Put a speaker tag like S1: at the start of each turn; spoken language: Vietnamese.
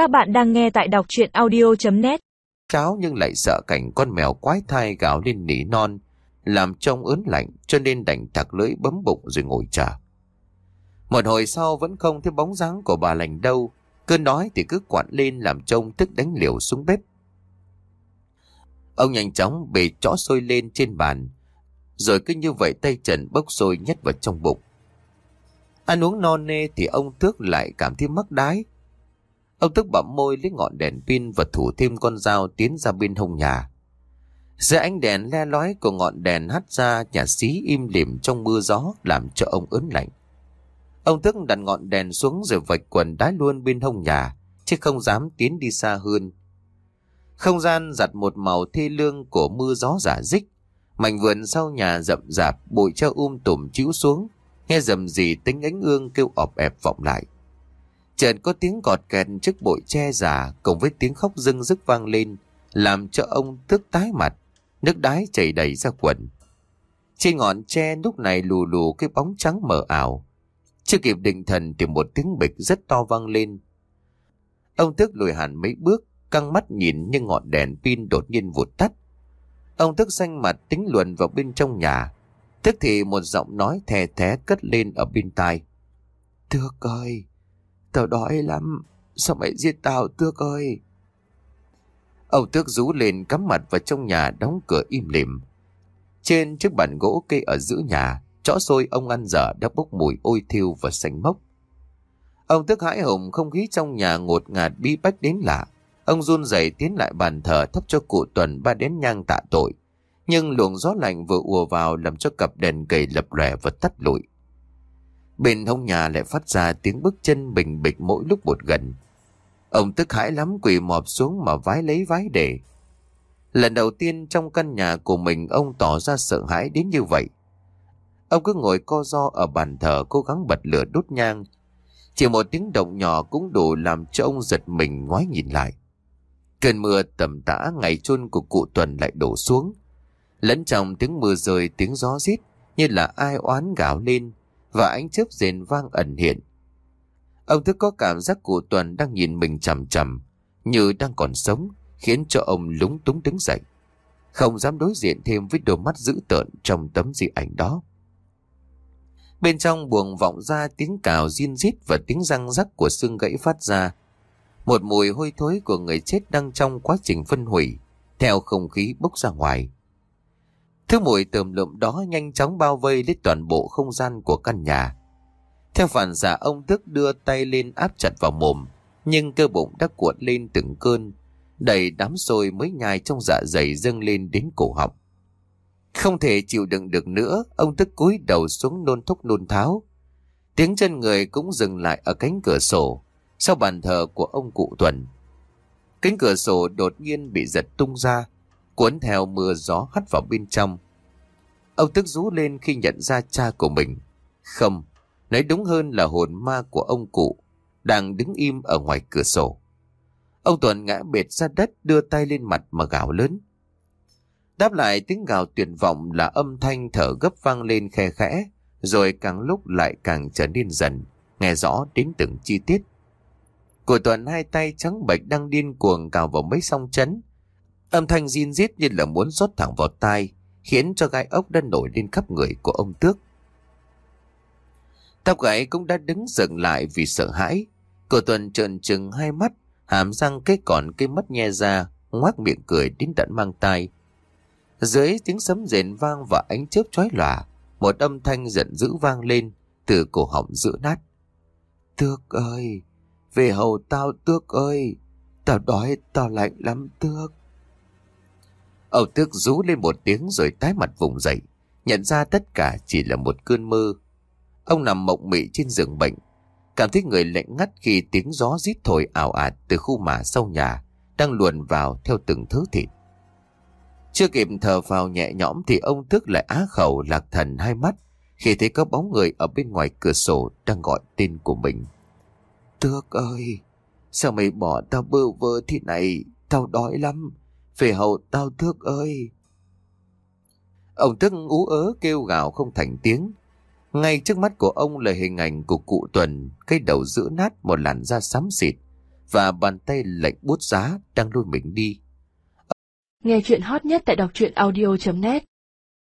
S1: Các bạn đang nghe tại đọc chuyện audio.net
S2: Cháu nhưng lại sợ cảnh con mèo quái thai gào lên nỉ non, làm trông ớn lạnh cho nên đành thạc lưỡi bấm bụng rồi ngồi chờ. Một hồi sau vẫn không thấy bóng dáng của bà lành đâu, cơn đói thì cứ quặn lên làm trông tức đánh liều xuống bếp. Ông nhanh chóng bề chó sôi lên trên bàn, rồi cứ như vậy tay trần bốc sôi nhét vào trong bụng. Ăn uống no nê thì ông Tước lại cảm thấy mắc đái. Ông tức bặm môi lấy ngọn đèn pin và thủ thêm con dao tiến ra bên hông nhà. giữa ánh đèn le lói của ngọn đèn hắt ra nhà xí im lìm trong mưa gió làm cho ông ớn lạnh. Ông tức đặt ngọn đèn xuống rồi vạch quần đá luôn bên hông nhà, chứ không dám tiến đi xa hơn. Không gian giặt một màu thê lương của mưa gió giả dích. Mảnh vườn sau nhà rậm rạp, bụi cho um tùm chiếu xuống, nghe rầm rì tính ánh ương kêu ọp ẹp vọng lại. Chợt có tiếng cọt kẹt trước bụi che giả cùng với tiếng khóc rưng rức vang lên, làm cho ông tức tái mặt, nước đái chảy đầy ra quần. Trên ngọn tre lúc này lù lù cái bóng trắng mờ ảo. Chưa kịp định thần thì một tiếng bịch rất to vang lên. Ông tức lùi hẳn mấy bước, căng mắt nhìn nhưng ngọn đèn pin đột nhiên vụt tắt. Ông tức xanh mặt tính luận vào bên trong nhà. Tức thì một giọng nói thè thé cất lên ở bên tai. thưa ơi, tao đói lắm, sao mày giết tao Tước ơi? Ông Tước rú lên cắm mặt vào trong nhà đóng cửa im lìm. Trên chiếc bàn gỗ cây ở giữa nhà, chó xôi ông ăn dở đã bốc mùi ôi thiêu và xanh mốc. Ông Tước hãi hùng không khí trong nhà ngột ngạt bi bách đến lạ. Ông run rẩy tiến lại bàn thờ thắp cho cụ Tuần ba đến nhang tạ tội. Nhưng luồng gió lạnh vừa ùa vào làm cho cặp đèn cây lập lòe và tắt lụi. Bên hông nhà lại phát ra tiếng bước chân bình bịch mỗi lúc một gần. Ông tức hãi lắm quỳ mọp xuống mà vái lấy vái để. Lần đầu tiên trong căn nhà của mình ông tỏ ra sợ hãi đến như vậy. Ông cứ ngồi co ro ở bàn thờ cố gắng bật lửa đốt nhang. Chỉ một tiếng động nhỏ cũng đủ làm cho ông giật mình ngoái nhìn lại. Cơn mưa tầm tã ngày chôn của cụ Tuần lại đổ xuống. Lẫn trong tiếng mưa rơi, tiếng gió rít như là ai oán gào lên và ánh chớp rền vang ẩn hiện. Ông thức có cảm giác cụ Tuần đang nhìn mình chằm chằm như đang còn sống khiến cho ông lúng túng đứng dậy. Không dám đối diện thêm với đôi mắt dữ tợn trong tấm di ảnh đó. Bên trong buồng vọng ra tiếng cào riêng rít và tiếng răng rắc của xương gãy phát ra một mùi hôi thối của người chết đang trong quá trình phân hủy, theo không khí bốc ra ngoài. Thứ mùi tầm lụm đó nhanh chóng bao vây lấy toàn bộ không gian của căn nhà. Theo phản xạ ông Thức đưa tay lên áp chặt vào mồm, nhưng cơ bụng đã cuộn lên từng cơn, đầy đám sôi mới nhai trong dạ dày dâng lên đến cổ họng. Không thể chịu đựng được nữa, ông Thức cúi đầu xuống nôn thúc nôn tháo. Tiếng chân người cũng dừng lại ở cánh cửa sổ, sau bàn thờ của ông cụ Tuần. Cánh cửa sổ đột nhiên bị giật tung ra, cuốn theo mưa gió hắt vào bên trong. Ông tức rú lên khi nhận ra cha của mình. Không, nói đúng hơn là hồn ma của ông cụ, đang đứng im ở ngoài cửa sổ. Ông Tuấn ngã bệt ra đất đưa tay lên mặt mà gào lớn. Đáp lại tiếng gào tuyệt vọng là âm thanh thở gấp vang lên khe khẽ, rồi càng lúc lại càng trở nên dần, nghe rõ đến từng chi tiết. Của Tuấn hai tay trắng bệch đang điên cuồng cào vào mấy song chấn. Âm thanh zin rít như là muốn rót thẳng vào tai, khiến cho gai ốc đã nổi lên khắp người của ông Tước. Tóc gái cũng đã đứng dừng lại vì sợ hãi. Cổ Tuần trợn trừng hai mắt, hàm răng cái còn cái mắt nhe ra, ngoác miệng cười đến tận mang tai. Dưới tiếng sấm rền vang và ánh chớp chói lòa, một âm thanh giận dữ vang lên từ cổ họng giữa nát. Tước ơi, về hầu tao tước ơi, tao đói, tao lạnh lắm tước. Âu tước rú lên một tiếng rồi tái mặt vùng dậy, nhận ra tất cả chỉ là một cơn mơ. Ông nằm mộng mị trên giường bệnh, cảm thấy người lạnh ngắt khi tiếng gió rít thổi ảo ạt từ khu mả sau nhà, đang luồn vào theo từng thứ thịt. Chưa kịp thở vào nhẹ nhõm thì ông thức lại á khẩu lạc thần hai mắt khi thấy có bóng người ở bên ngoài cửa sổ đang gọi tên của mình. Tước ơi, sao mày bỏ tao bơ vơ thế này, tao đói lắm, về hậu tao thước ơi. Ông thức ú ớ kêu gào không thành tiếng. Ngay trước mắt của ông là hình ảnh của cụ Tuần, cái đầu giữ nát một làn da xám xịt, và bàn tay lạnh bút giá đang lôi mình đi.
S3: Nghe chuyện hot nhất tại đọc truyện audio.net